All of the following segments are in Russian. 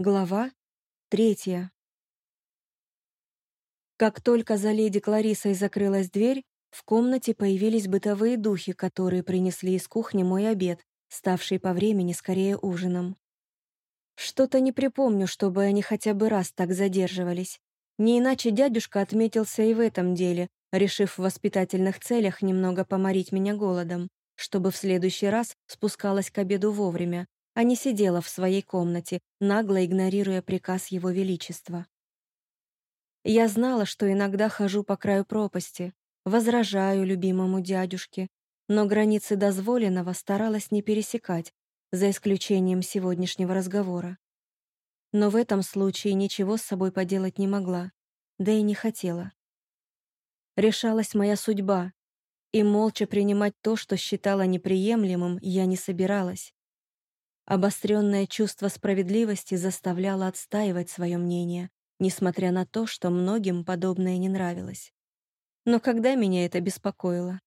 Глава третья. Как только за леди Кларисой закрылась дверь, в комнате появились бытовые духи, которые принесли из кухни мой обед, ставший по времени скорее ужином. Что-то не припомню, чтобы они хотя бы раз так задерживались. Не иначе дядюшка отметился и в этом деле, решив в воспитательных целях немного поморить меня голодом, чтобы в следующий раз спускалась к обеду вовремя, а не сидела в своей комнате, нагло игнорируя приказ Его Величества. Я знала, что иногда хожу по краю пропасти, возражаю любимому дядюшке, но границы дозволенного старалась не пересекать, за исключением сегодняшнего разговора. Но в этом случае ничего с собой поделать не могла, да и не хотела. Решалась моя судьба, и молча принимать то, что считала неприемлемым, я не собиралась. Обостренное чувство справедливости заставляло отстаивать свое мнение, несмотря на то, что многим подобное не нравилось. Но когда меня это беспокоило?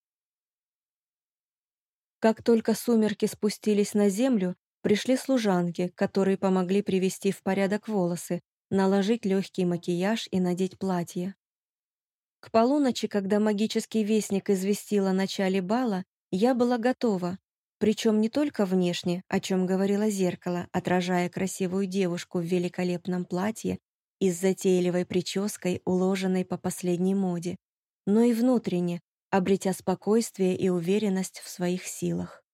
Как только сумерки спустились на землю, пришли служанки, которые помогли привести в порядок волосы, наложить легкий макияж и надеть платье. К полуночи, когда магический вестник известил о начале бала, я была готова, причем не только внешне, о чем говорило зеркало, отражая красивую девушку в великолепном платье и с затейливой прической, уложенной по последней моде, но и внутренне, обретя спокойствие и уверенность в своих силах.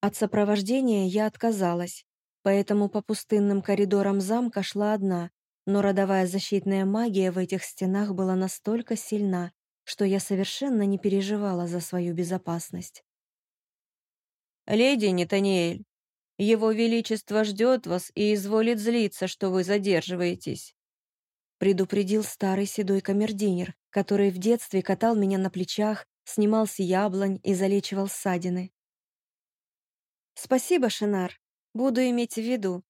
От сопровождения я отказалась, поэтому по пустынным коридорам замка шла одна, но родовая защитная магия в этих стенах была настолько сильна, что я совершенно не переживала за свою безопасность. «Леди Нетаниэль, его Величество ждет вас и изволит злиться, что вы задерживаетесь», предупредил старый седой камердинер, который в детстве катал меня на плечах, снимал с яблонь и залечивал ссадины. «Спасибо, Шинар, буду иметь в виду».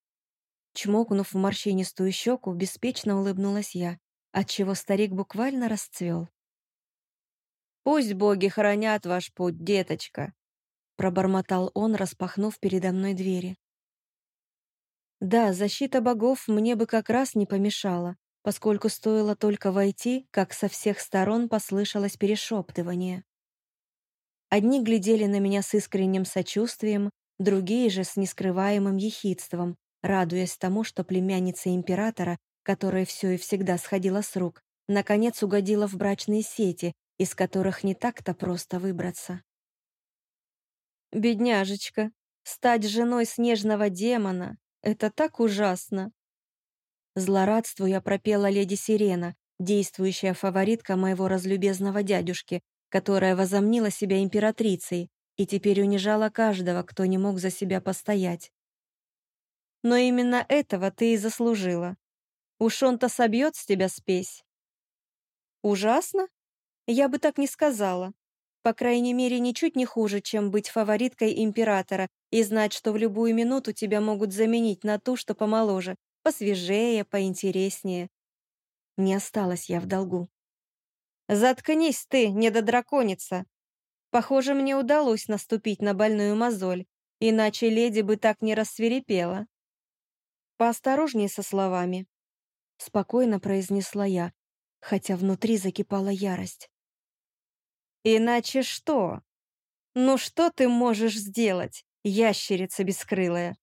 Чмокнув в морщинистую щеку, беспечно улыбнулась я, отчего старик буквально расцвел. «Пусть боги хранят ваш путь, деточка», пробормотал он, распахнув передо мной двери. Да, защита богов мне бы как раз не помешала, поскольку стоило только войти, как со всех сторон послышалось перешептывание. Одни глядели на меня с искренним сочувствием, другие же с нескрываемым ехидством, радуясь тому, что племянница императора, которая все и всегда сходила с рук, наконец угодила в брачные сети, из которых не так-то просто выбраться. Бедняжечка, стать женой снежного демона — это так ужасно. Злорадствуя пропела леди Сирена, действующая фаворитка моего разлюбезного дядюшки, которая возомнила себя императрицей и теперь унижала каждого, кто не мог за себя постоять. Но именно этого ты и заслужила. Уж он-то собьет с тебя спесь. Ужасно? Я бы так не сказала. По крайней мере, ничуть не хуже, чем быть фавориткой императора и знать, что в любую минуту тебя могут заменить на ту, что помоложе, посвежее, поинтереснее. Не осталась я в долгу. «Заткнись ты, недодраконица!» Похоже, мне удалось наступить на больную мозоль, иначе леди бы так не рассверепела. Поосторожнее со словами. Спокойно произнесла я, хотя внутри закипала ярость. Иначе что? Ну что ты можешь сделать, ящерица бескрылая?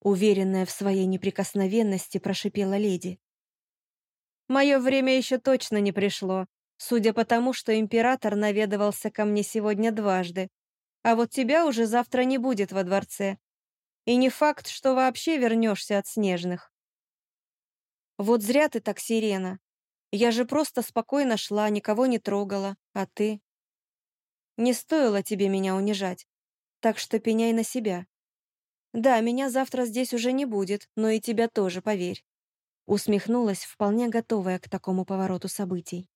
Уверенная в своей неприкосновенности, прошипела леди. Мое время еще точно не пришло, судя по тому, что император наведывался ко мне сегодня дважды. А вот тебя уже завтра не будет во дворце. И не факт, что вообще вернешься от снежных. Вот зря ты так, Сирена. Я же просто спокойно шла, никого не трогала, а ты... Не стоило тебе меня унижать, так что пеняй на себя. Да, меня завтра здесь уже не будет, но и тебя тоже, поверь. Усмехнулась, вполне готовая к такому повороту событий.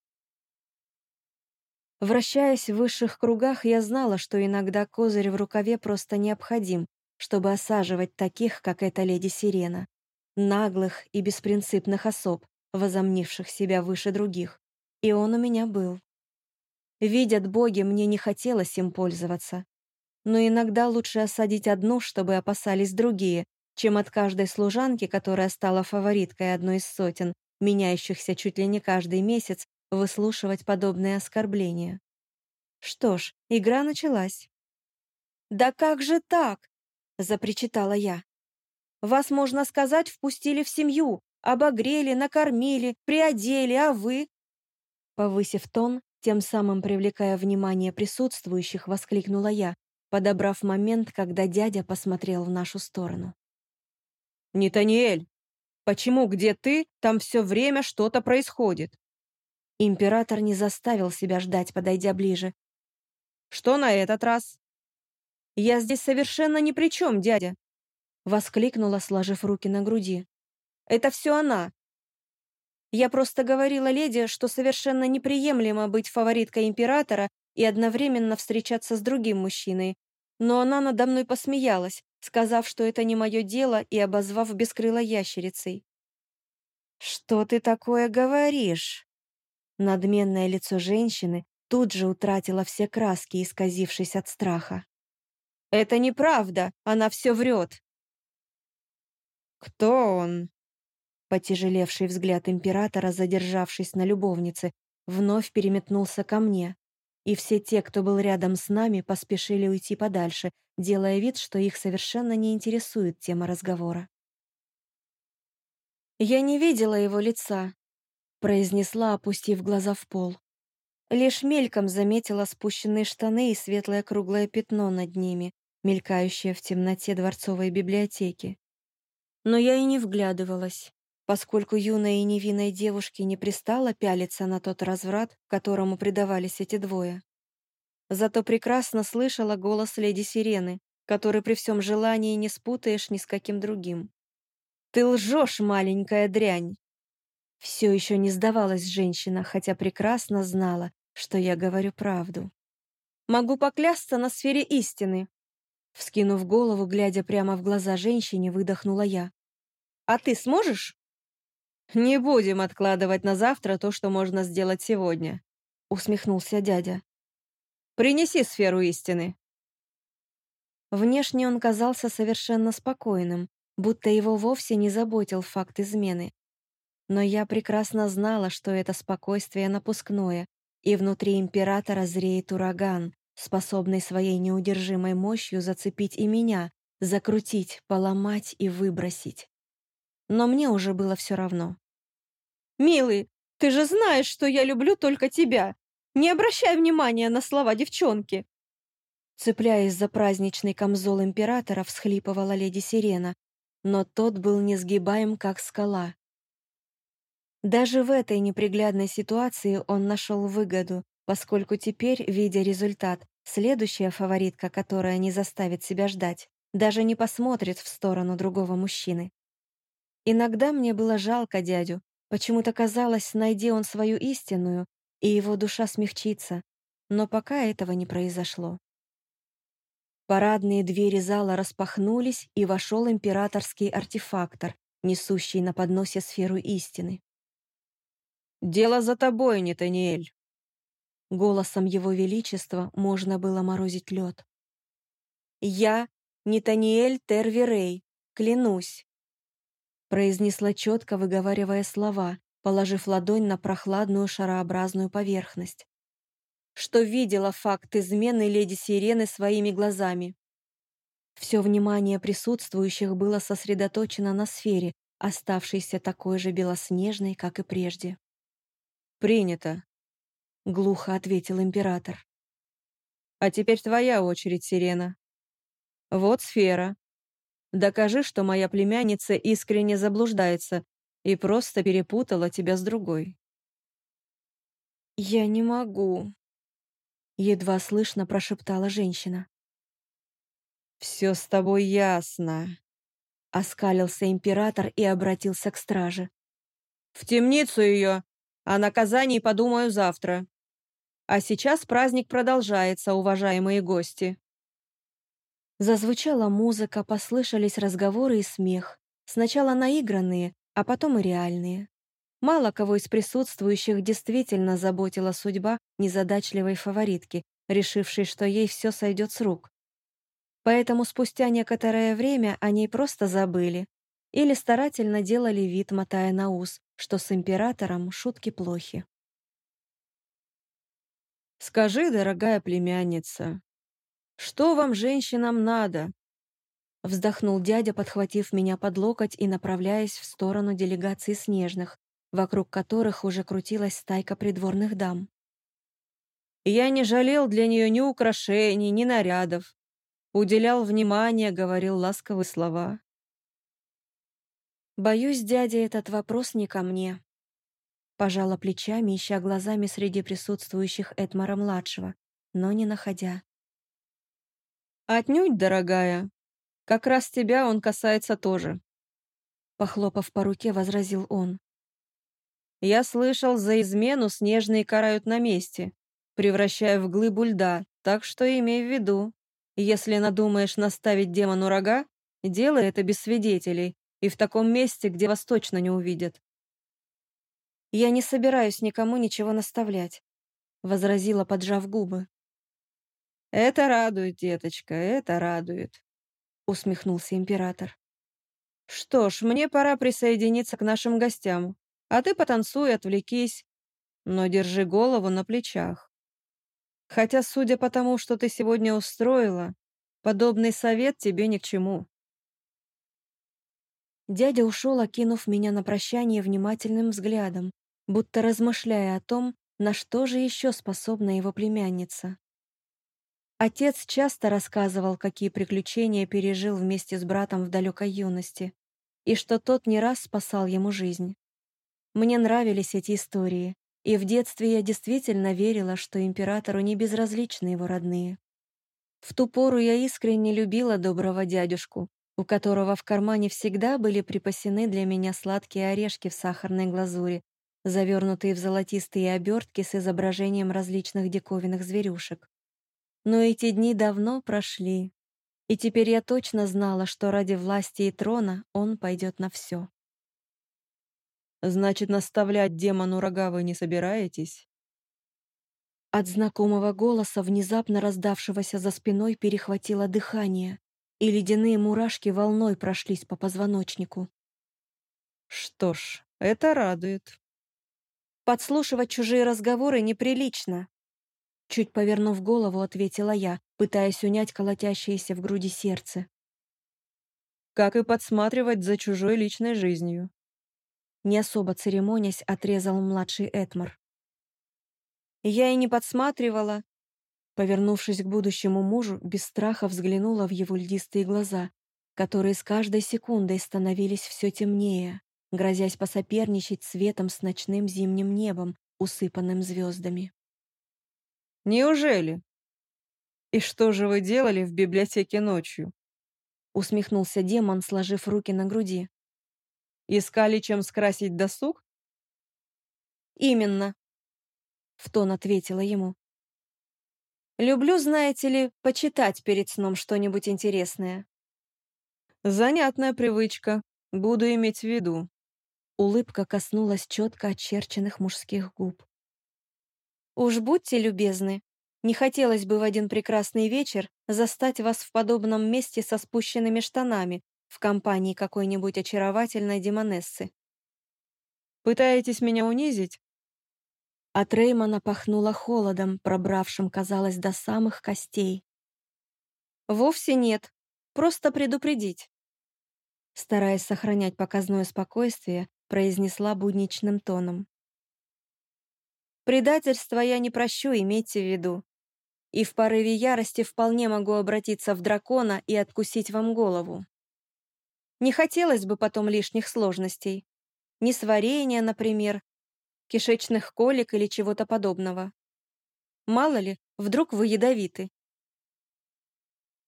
Вращаясь в высших кругах, я знала, что иногда козырь в рукаве просто необходим, чтобы осаживать таких, как эта леди Сирена, наглых и беспринципных особ, возомнивших себя выше других. И он у меня был. Видят боги, мне не хотелось им пользоваться. Но иногда лучше осадить одну, чтобы опасались другие, чем от каждой служанки, которая стала фавориткой одной из сотен, меняющихся чуть ли не каждый месяц, выслушивать подобные оскорбления. Что ж, игра началась. «Да как же так?» — запричитала я. «Вас, можно сказать, впустили в семью, обогрели, накормили, приодели, а вы...» Повысив тон, тем самым привлекая внимание присутствующих, воскликнула я, подобрав момент, когда дядя посмотрел в нашу сторону. «Нетаниэль, почему где ты, там все время что-то происходит?» Император не заставил себя ждать, подойдя ближе. «Что на этот раз?» «Я здесь совершенно ни при чем, дядя!» Воскликнула, сложив руки на груди. «Это все она!» Я просто говорила леди, что совершенно неприемлемо быть фавориткой императора и одновременно встречаться с другим мужчиной. Но она надо мной посмеялась, сказав, что это не мое дело и обозвав бескрылой ящерицей. «Что ты такое говоришь?» Надменное лицо женщины тут же утратило все краски, исказившись от страха. «Это неправда, она все врет!» «Кто он?» Потяжелевший взгляд императора, задержавшись на любовнице, вновь переметнулся ко мне, и все те, кто был рядом с нами, поспешили уйти подальше, делая вид, что их совершенно не интересует тема разговора. «Я не видела его лица», — произнесла, опустив глаза в пол. Лишь мельком заметила спущенные штаны и светлое круглое пятно над ними, мелькающее в темноте дворцовой библиотеки. Но я и не вглядывалась поскольку юной и невинной девушке не пристало пялиться на тот разврат, которому предавались эти двое. Зато прекрасно слышала голос леди Сирены, который при всем желании не спутаешь ни с каким другим. «Ты лжешь, маленькая дрянь!» Все еще не сдавалась женщина, хотя прекрасно знала, что я говорю правду. «Могу поклясться на сфере истины!» Вскинув голову, глядя прямо в глаза женщине, выдохнула я. «А ты сможешь?» «Не будем откладывать на завтра то, что можно сделать сегодня», — усмехнулся дядя. «Принеси сферу истины». Внешне он казался совершенно спокойным, будто его вовсе не заботил факт измены. Но я прекрасно знала, что это спокойствие напускное, и внутри императора зреет ураган, способный своей неудержимой мощью зацепить и меня, закрутить, поломать и выбросить. Но мне уже было все равно. «Милый, ты же знаешь, что я люблю только тебя. Не обращай внимания на слова девчонки!» Цепляясь за праздничный камзол императора, всхлипывала леди Сирена, но тот был несгибаем, как скала. Даже в этой неприглядной ситуации он нашел выгоду, поскольку теперь, видя результат, следующая фаворитка, которая не заставит себя ждать, даже не посмотрит в сторону другого мужчины. Иногда мне было жалко дядю, Почему-то казалось, найди он свою истинную, и его душа смягчится, но пока этого не произошло. Парадные двери зала распахнулись, и вошел императорский артефактор, несущий на подносе сферу истины. «Дело за тобой, Нетаниэль!» Голосом его величества можно было морозить лед. «Я, Нетаниэль Тервирей, клянусь, произнесла четко, выговаривая слова, положив ладонь на прохладную шарообразную поверхность. Что видела факт измены леди Сирены своими глазами. Все внимание присутствующих было сосредоточено на сфере, оставшейся такой же белоснежной, как и прежде. «Принято», — глухо ответил император. «А теперь твоя очередь, Сирена. Вот сфера. Докажи, что моя племянница искренне заблуждается и просто перепутала тебя с другой». «Я не могу», — едва слышно прошептала женщина. «Все с тобой ясно», — оскалился император и обратился к страже. «В темницу ее! О наказании подумаю завтра. А сейчас праздник продолжается, уважаемые гости». Зазвучала музыка, послышались разговоры и смех. Сначала наигранные, а потом и реальные. Мало кого из присутствующих действительно заботила судьба незадачливой фаворитки, решившей, что ей все сойдет с рук. Поэтому спустя некоторое время о ней просто забыли или старательно делали вид, мотая на ус, что с императором шутки плохи. «Скажи, дорогая племянница, что вам, женщинам, надо?» Вздохнул дядя, подхватив меня под локоть и направляясь в сторону делегации снежных, вокруг которых уже крутилась стайка придворных дам. Я не жалел для нее ни украшений, ни нарядов. Уделял внимание, говорил ласковые слова. «Боюсь, дядя, этот вопрос не ко мне», Пожала плечами, ища глазами среди присутствующих Эдмара-младшего, но не находя. «Отнюдь, дорогая. Как раз тебя он касается тоже», похлопав по руке, возразил он. «Я слышал, за измену снежные карают на месте, превращая в глыбу льда, так что имей в виду, если надумаешь наставить демону рога, делай это без свидетелей и в таком месте, где вас точно не увидят. «Я не собираюсь никому ничего наставлять», — возразила, поджав губы. «Это радует, деточка, это радует», — усмехнулся император. «Что ж, мне пора присоединиться к нашим гостям, а ты потанцуй, отвлекись, но держи голову на плечах. Хотя, судя по тому, что ты сегодня устроила, подобный совет тебе ни к чему». Дядя ушел, окинув меня на прощание внимательным взглядом, будто размышляя о том, на что же еще способна его племянница. Отец часто рассказывал, какие приключения пережил вместе с братом в далекой юности, и что тот не раз спасал ему жизнь. Мне нравились эти истории, и в детстве я действительно верила, что императору не безразличны его родные. В ту пору я искренне любила доброго дядюшку, у которого в кармане всегда были припасены для меня сладкие орешки в сахарной глазури, завернутые в золотистые обертки с изображением различных диковинных зверюшек. Но эти дни давно прошли, и теперь я точно знала, что ради власти и трона он пойдет на все. «Значит, наставлять демону рога вы не собираетесь?» От знакомого голоса, внезапно раздавшегося за спиной, перехватило дыхание, и ледяные мурашки волной прошлись по позвоночнику. «Что ж, это радует», Подслушивать чужие разговоры неприлично. Чуть повернув голову, ответила я, пытаясь унять колотящееся в груди сердце. Как и подсматривать за чужой личной жизнью. Не особо церемонясь, отрезал младший Этмар. Я и не подсматривала. Повернувшись к будущему мужу, без страха взглянула в его льдистые глаза, которые с каждой секундой становились все темнее грозясь посоперничать светом с ночным зимним небом, усыпанным звездами. «Неужели? И что же вы делали в библиотеке ночью?» усмехнулся демон, сложив руки на груди. «Искали, чем скрасить досуг?» «Именно», — в тон ответила ему. «Люблю, знаете ли, почитать перед сном что-нибудь интересное». «Занятная привычка. Буду иметь в виду», Улыбка коснулась четко очерченных мужских губ. «Уж будьте любезны. Не хотелось бы в один прекрасный вечер застать вас в подобном месте со спущенными штанами в компании какой-нибудь очаровательной демонессы». «Пытаетесь меня унизить?» От Реймона пахнуло холодом, пробравшим, казалось, до самых костей. «Вовсе нет. Просто предупредить». Стараясь сохранять показное спокойствие, произнесла будничным тоном. «Предательство я не прощу, имейте в виду. И в порыве ярости вполне могу обратиться в дракона и откусить вам голову. Не хотелось бы потом лишних сложностей. Несварения, например, кишечных колик или чего-то подобного. Мало ли, вдруг вы ядовиты.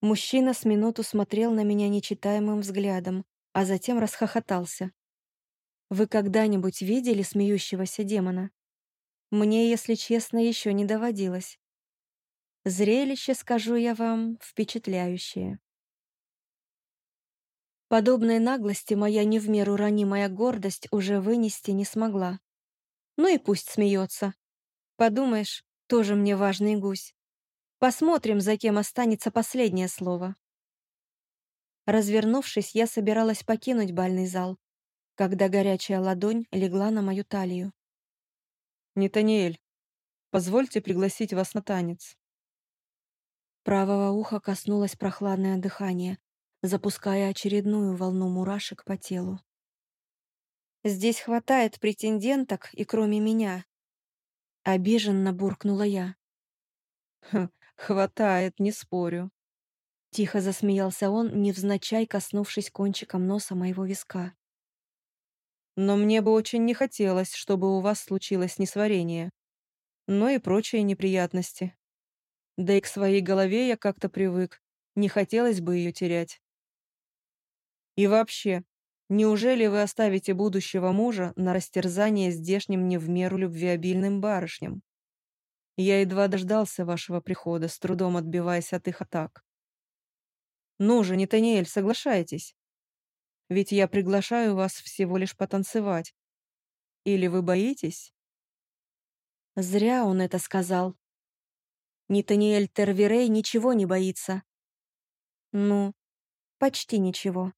Мужчина с минуту смотрел на меня нечитаемым взглядом, а затем расхохотался. Вы когда-нибудь видели смеющегося демона? Мне, если честно, еще не доводилось. Зрелище, скажу я вам, впечатляющее. Подобной наглости моя не в меру ранимая гордость уже вынести не смогла. Ну и пусть смеется. Подумаешь, тоже мне важный гусь. Посмотрим, за кем останется последнее слово. Развернувшись, я собиралась покинуть бальный зал, когда горячая ладонь легла на мою талию. «Нетаниэль, позвольте пригласить вас на танец». Правого уха коснулось прохладное дыхание, запуская очередную волну мурашек по телу. «Здесь хватает претенденток и кроме меня», — обиженно буркнула я. «Хм, хватает, не спорю», — тихо засмеялся он, невзначай коснувшись кончиком носа моего виска. «Но мне бы очень не хотелось, чтобы у вас случилось несварение, но и прочие неприятности. Да и к своей голове я как-то привык, не хотелось бы ее терять. И вообще, неужели вы оставите будущего мужа на растерзание здешним не в меру любвеобильным барышням? Я едва дождался вашего прихода, с трудом отбиваясь от их атак. Ну же, Нетаниэль, соглашайтесь. Ведь я приглашаю вас всего лишь потанцевать. Или вы боитесь? Зря он это сказал. Нетаниэль Терверей ничего не боится. Ну, почти ничего.